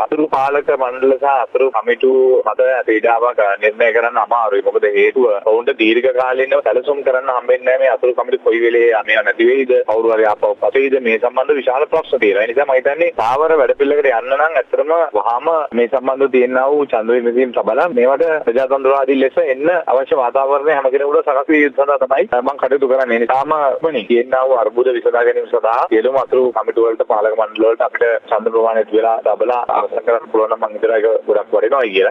අතුරු පාලක මණ්ඩල සහ අතුරු කමිටු මත පීඩාවක් නිර්ණය කරන්න අමාරුයි. මොකද හේතුව ඔවුන්ට දීර්ඝ කාලීනව සැලසුම් කරන්න හම්බෙන්නේ නැහැ මේ අතුරු කමිටු කොයි වෙලේ යන්නේ නැති වෙයිද කවුරු හරි ආපහු පසෙයිද මේ සම්බන්ධ විශාල ප්‍රශ්න තියෙනවා. ඒ නිසා මම හිතන්නේ සාවර වැඩපිළිවෙලකට යන්න නම් ඇත්තටම වහාම මේ සම්බන්ධව තියෙනා වූ ඡන්ද විමසීම් සබලා මේවට ප්‍රජාතන්ත්‍රවාදී ලෙස එන්න අවශ්‍ය වාතාවරණය හැම කෙනෙකුට සකස් විය යුතු සඳහා තමයි මම කටයුතු කරන්නේ. ඒ නිසාම වනි කියනා වූ අර්බුද විසඳා ගැනීම සඳහා සියලුම අතුරු කමිටු වලට පාලක මණ්ඩල වලට අපිට ඡන්ද ප්‍රමාණය වෙලා තබලා අවසන් කරන්න පුළුවන් නම් මම හිතනවා ඒක ගොඩක් වටිනවා කියලා.